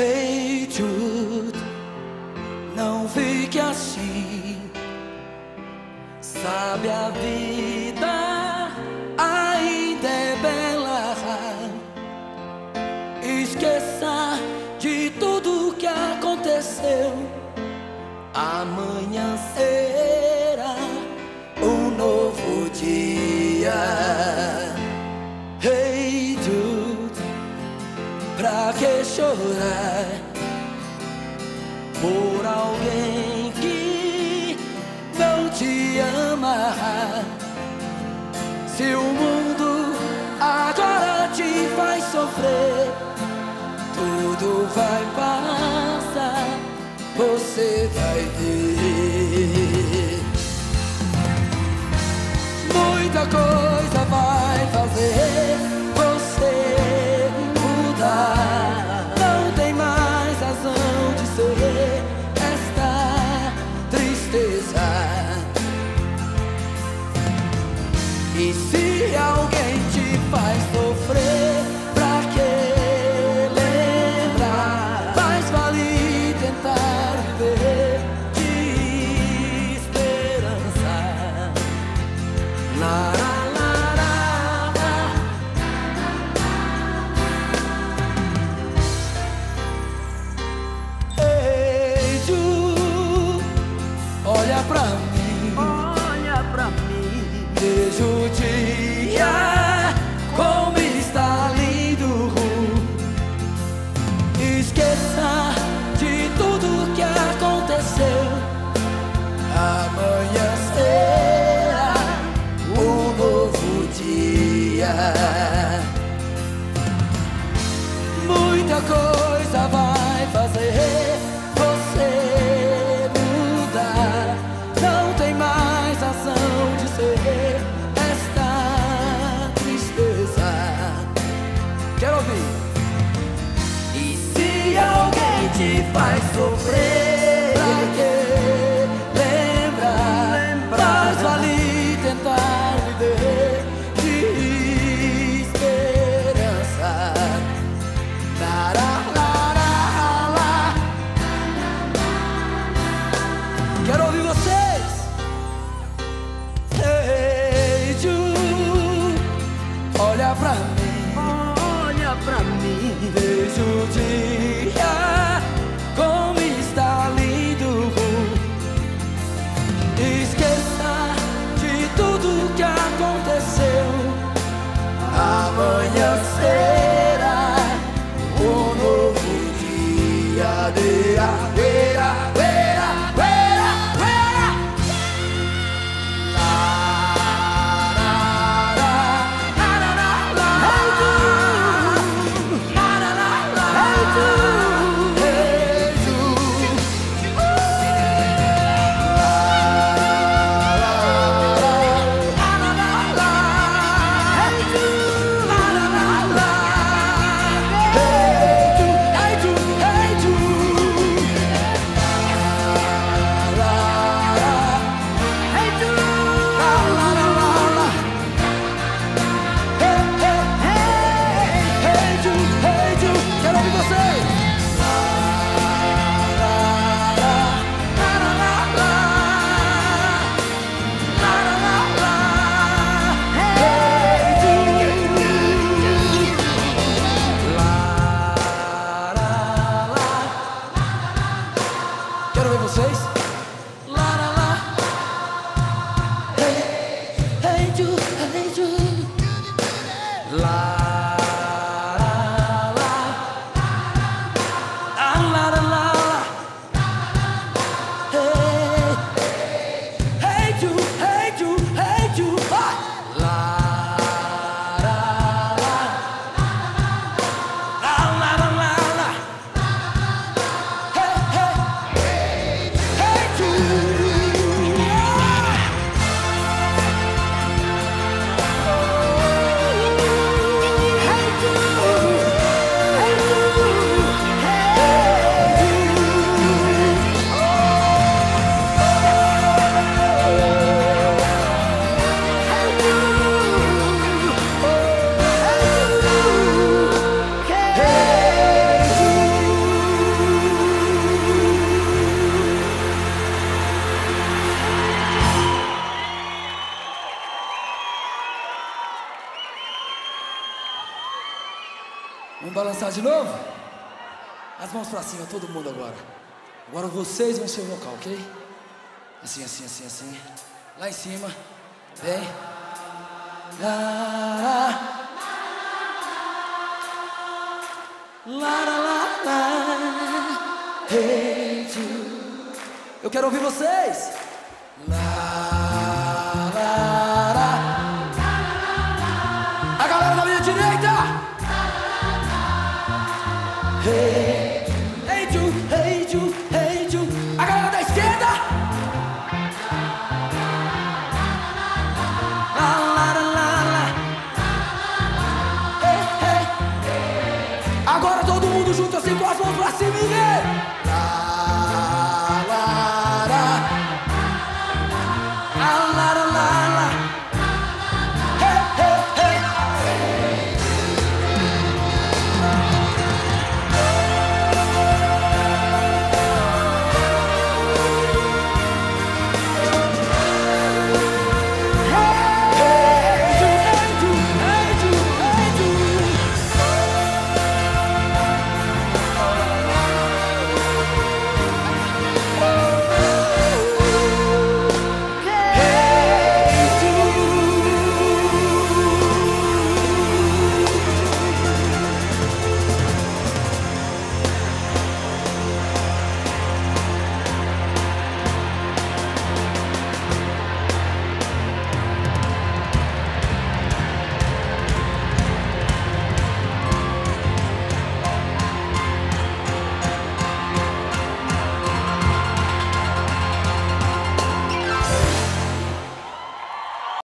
Hey Jude, não fique assim. Sabe a vida Se o mundo agora te faz sofrer, tudo vai passar, você vai ver. Muita coisa vai fazer olha pra mim. Olha pra mim, Veja o dia como está lindo. Esqueça de tudo que aconteceu. Amanhã será um novo dia. Muita coisa sofrer, pra que lembrar? Mais vale tentar viver de esperança. Lá, lá, lá. Quero ouvir vocês. Ei, Ju, olha pra mim. olha pra mim, Veja o balançar de novo? As mãos pra cima, todo mundo agora. Agora vocês vão ser o vocal, ok? Assim, assim, assim, assim. Lá em cima. Vem. Lá, lá. Lá, lá, lá. Hey. Eu quero ouvir vocês. Lá, mãos pra cima,